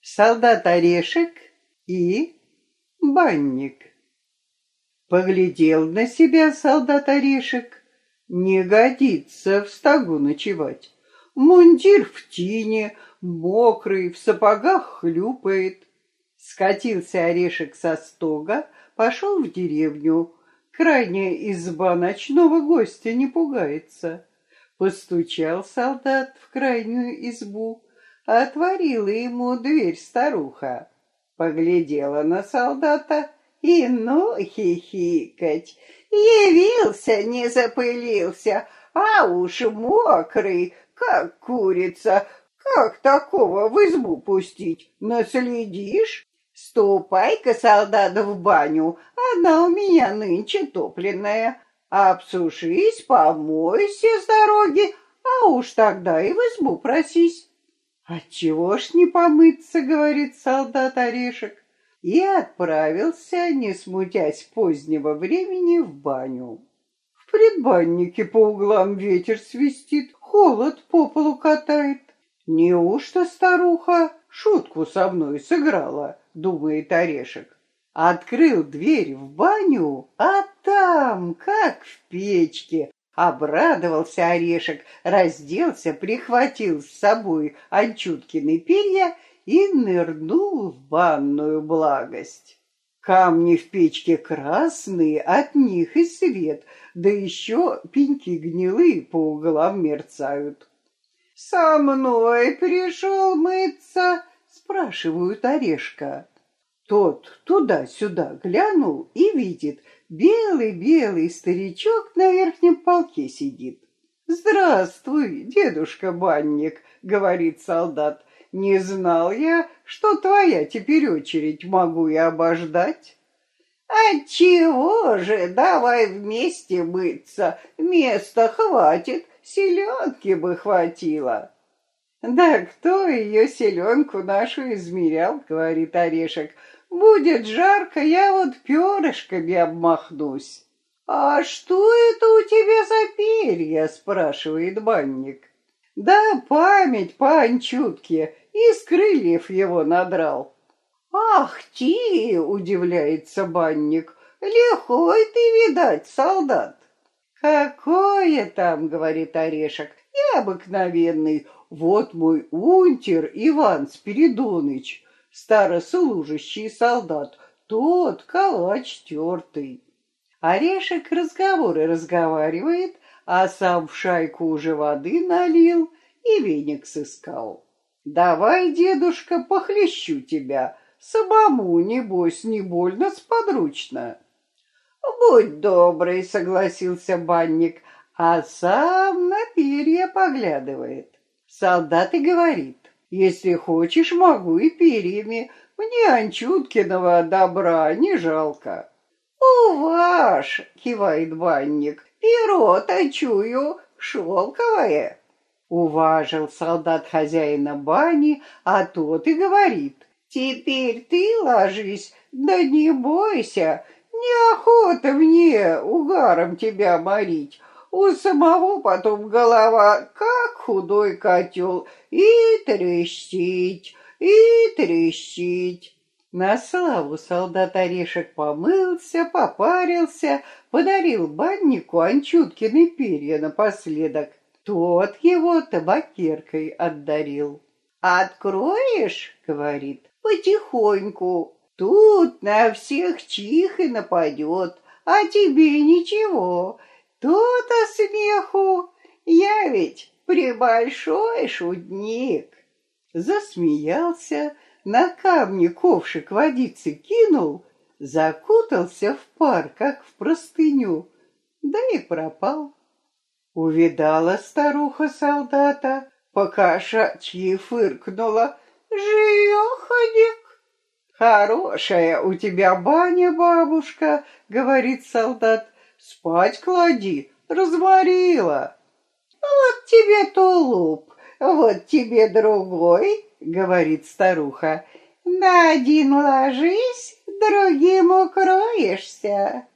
солдат Орешек и банник. Поглядел на себя солдат Орешек, не годится в стогу ночевать. Мундир в тине, мокрый, в сапогах хлюпает. Скатился Орешек со стога, пошел в деревню. Крайняя изба ночного гостя не пугается. Постучал солдат в крайнюю избу, отворила ему дверь старуха. Поглядела на солдата и ну хихикать. Явился, не запылился, а уж мокрый, как курица. Как такого в избу пустить? Наследишь? Ступай-ка, солдат, в баню, она у меня нынче топленная. Обсушись, помойся с дороги, а уж тогда и в избу просись. «Отчего ж не помыться?» — говорит солдат Орешек. И отправился, не смутясь позднего времени, в баню. В предбаннике по углам ветер свистит, холод по полу катает. Неужто старуха шутку со мной сыграла, думает Орешек. Открыл дверь в баню, а там, как в печке, Обрадовался орешек, разделся, прихватил с собой Анчуткины перья и нырнул в банную благость. Камни в печке красные, от них и свет, да еще пеньки гнилые по углам мерцают. «Со мной пришел мыться?» — спрашивают Орешка. Тот туда-сюда глянул и видит, Белый-белый старичок на верхнем полке сидит. «Здравствуй, дедушка-банник», — говорит солдат. «Не знал я, что твоя теперь очередь могу и обождать». «Отчего же, давай вместе мыться, места хватит, селенки бы хватило». «Да кто ее селенку нашу измерял?» — говорит Орешек. Будет жарко, я вот перышками обмахнусь. «А что это у тебя за перья?» — спрашивает банник. «Да память по Анчутке, из крыльев его надрал». «Ах ты!» — удивляется банник. «Лихой ты, видать, солдат». «Какое там?» — говорит Орешек. «Я обыкновенный. Вот мой унтер Иван Спиридоныч старослужащий солдат, тот калач тертый. Орешек разговоры разговаривает, а сам в шайку уже воды налил и веник сыскал. «Давай, дедушка, похлещу тебя, самому, небось, не больно сподручно». «Будь добрый», — согласился банник, а сам на перья поглядывает. Солдат и говорит, если хочешь, могу и перьями. Мне Анчуткиного добра не жалко. «У ваш!» — кивает банник. «Перо-то чую шелковое!» Уважил солдат хозяина бани, а тот и говорит. «Теперь ты ложись, да не бойся, неохота мне угаром тебя морить. У самого потом голова, как худой котел, и трещить, и трещить. На славу солдат Орешек помылся, попарился, подарил баннику Анчуткины перья напоследок. Тот его табакеркой отдарил. «Откроешь?» — говорит. «Потихоньку. Тут на всех чих и нападет, а тебе ничего. То-то смеху, я ведь прибольшой шутник. Засмеялся, на камне ковшик водицы кинул, закутался в пар, как в простыню, да и пропал. Увидала старуха солдата, покошачьи фыркнула. «Живеханик!» «Хорошая у тебя баня, бабушка!» — говорит солдат. Спать клади, разморила. Вот тебе тулуп, вот тебе другой, говорит старуха. На один ложись, другим укроешься.